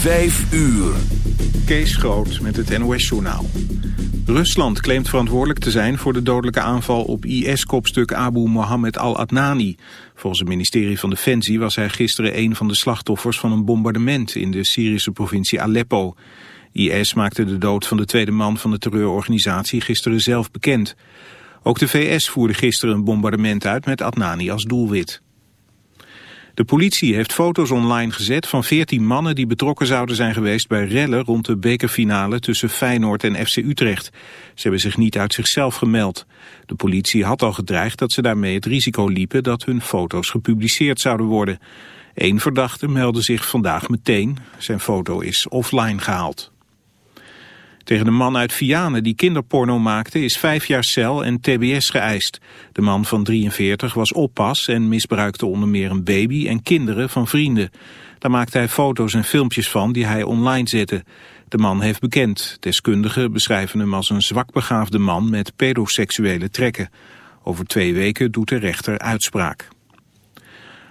Vijf uur. Kees Groot met het NOS-journaal. Rusland claimt verantwoordelijk te zijn voor de dodelijke aanval op IS-kopstuk Abu Mohammed al-Adnani. Volgens het ministerie van Defensie was hij gisteren een van de slachtoffers van een bombardement in de Syrische provincie Aleppo. IS maakte de dood van de tweede man van de terreurorganisatie gisteren zelf bekend. Ook de VS voerde gisteren een bombardement uit met Adnani als doelwit. De politie heeft foto's online gezet van 14 mannen die betrokken zouden zijn geweest bij rellen rond de bekerfinale tussen Feyenoord en FC Utrecht. Ze hebben zich niet uit zichzelf gemeld. De politie had al gedreigd dat ze daarmee het risico liepen dat hun foto's gepubliceerd zouden worden. Eén verdachte meldde zich vandaag meteen. Zijn foto is offline gehaald. Tegen de man uit Vianen die kinderporno maakte is vijf jaar cel en tbs geëist. De man van 43 was oppas en misbruikte onder meer een baby en kinderen van vrienden. Daar maakte hij foto's en filmpjes van die hij online zette. De man heeft bekend. Deskundigen beschrijven hem als een zwakbegaafde man met pedoseksuele trekken. Over twee weken doet de rechter uitspraak.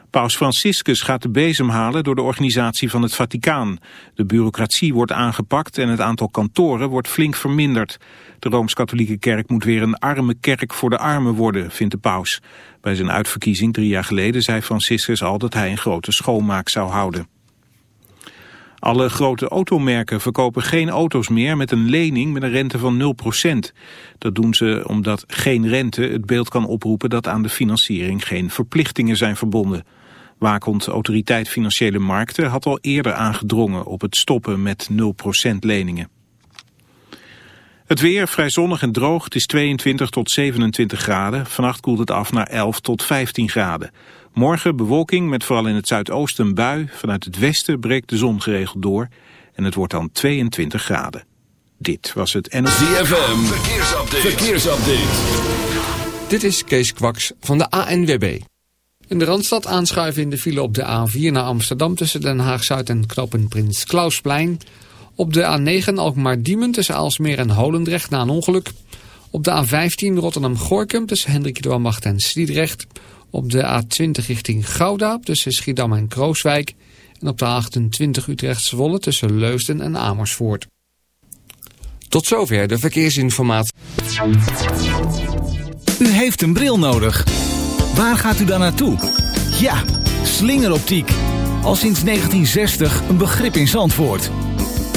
Paus Franciscus gaat de bezem halen door de organisatie van het Vaticaan. De bureaucratie wordt aangepakt en het aantal kantoren wordt flink verminderd. De Rooms-Katholieke Kerk moet weer een arme kerk voor de armen worden, vindt de paus. Bij zijn uitverkiezing drie jaar geleden zei Franciscus al dat hij een grote schoonmaak zou houden. Alle grote automerken verkopen geen auto's meer met een lening met een rente van 0%. Dat doen ze omdat geen rente het beeld kan oproepen dat aan de financiering geen verplichtingen zijn verbonden. Waakhond Autoriteit Financiële Markten had al eerder aangedrongen op het stoppen met 0% leningen. Het weer vrij zonnig en droog. Het is 22 tot 27 graden. Vannacht koelt het af naar 11 tot 15 graden. Morgen bewolking met vooral in het zuidoosten een bui. Vanuit het westen breekt de zon geregeld door. En het wordt dan 22 graden. Dit was het NOS. ZFM. Verkeersupdate. Verkeersupdate. Dit is Kees Kwaks van de ANWB. In de Randstad aanschuiven in de file op de A4 naar Amsterdam... tussen Den Haag-Zuid en knopen Prins Klausplein. Op de A9 Alkmaar-Diemen tussen Aalsmeer en Holendrecht na een ongeluk. Op de A15 Rotterdam-Gorkum tussen Hendrik Dwambacht en Sliedrecht. Op de A20 richting Gouda tussen Schiedam en Krooswijk. En op de A28 Utrecht-Zwolle tussen Leusden en Amersfoort. Tot zover de verkeersinformatie. U heeft een bril nodig. Waar gaat u dan naartoe? Ja, slingeroptiek. Al sinds 1960 een begrip in Zandvoort.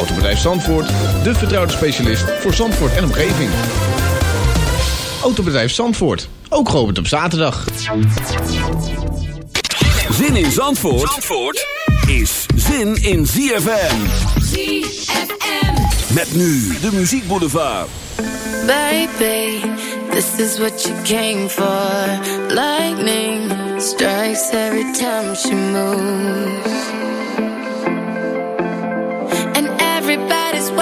Autobedrijf Zandvoort, de vertrouwde specialist voor Zandvoort en omgeving. Autobedrijf Zandvoort, ook geopend op zaterdag. Zin in Zandvoort, Zandvoort is zin in ZFM. ZFM. Met nu de Muziek Boulevard. Baby, this is what you came for. Lightning strikes every time she moves.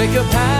Take a parachute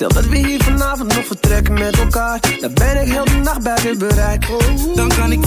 Stel dat we hier vanavond nog vertrekken met elkaar. Dan ben ik heel de nacht buiten bereik. Dan kan ik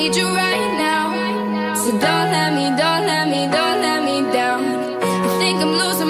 Need you right now. So don't let me, don't let me, don't let me down. I think I'm losing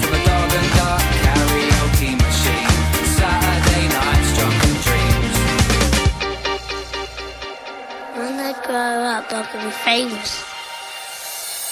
famous.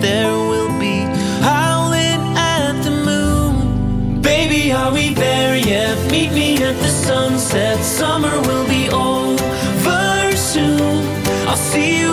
there, we'll be howling at the moon. Baby, are we there yet? Meet me at the sunset. Summer will be over soon. I'll see you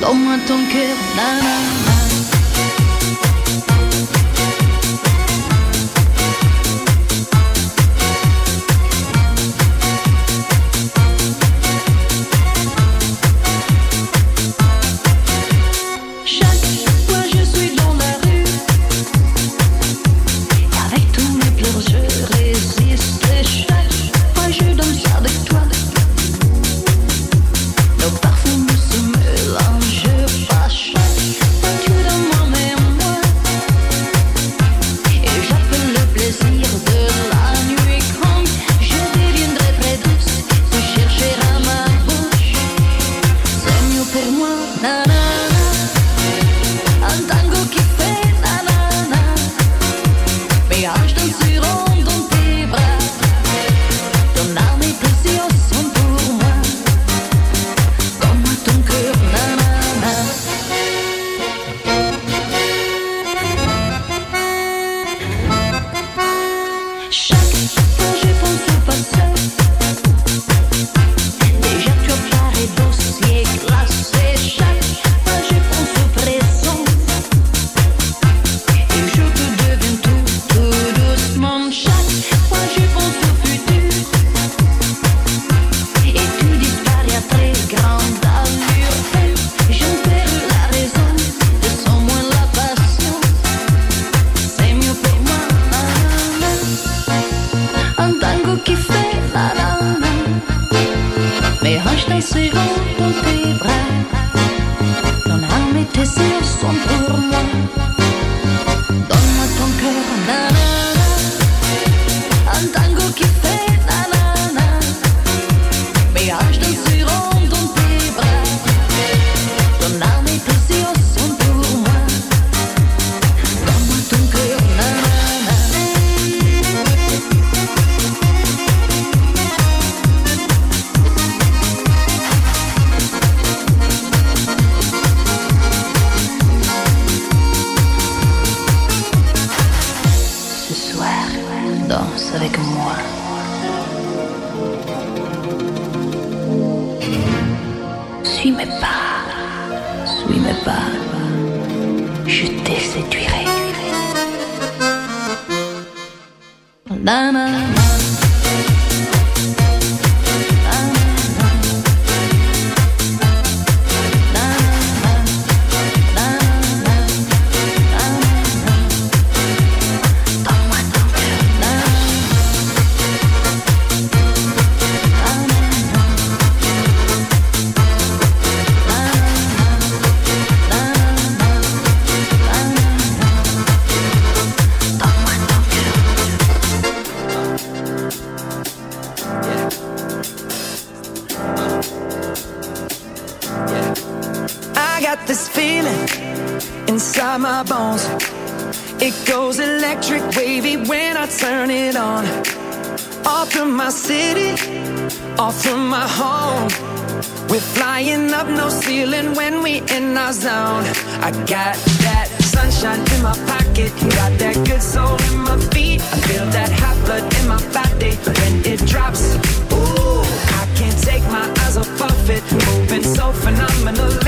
dans-moi ton cœur. so phenomenal.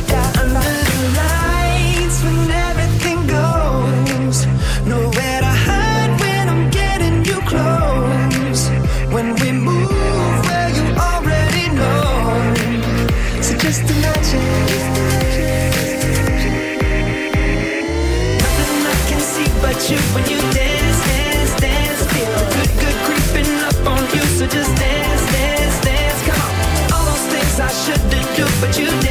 but you did.